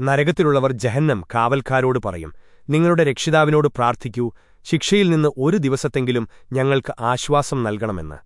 നരകത്തിലുള്ളവർ ജഹന്നം കാവൽക്കാരോട് പറയും. നിങ്ങളുടെ രക്ഷിതാവിനോട് പ്രാർത്ഥിക്കൂ. ശിക്ഷയിൽ നിന്ന് ഒരു ദിവസത്തെങ്കിലും ഞങ്ങൾക്ക് ആശ്വാസം നൽകണമെന്ന്.